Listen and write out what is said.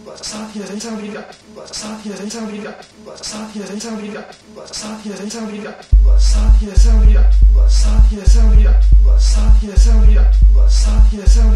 Sahih, here, Sahih, Sahih,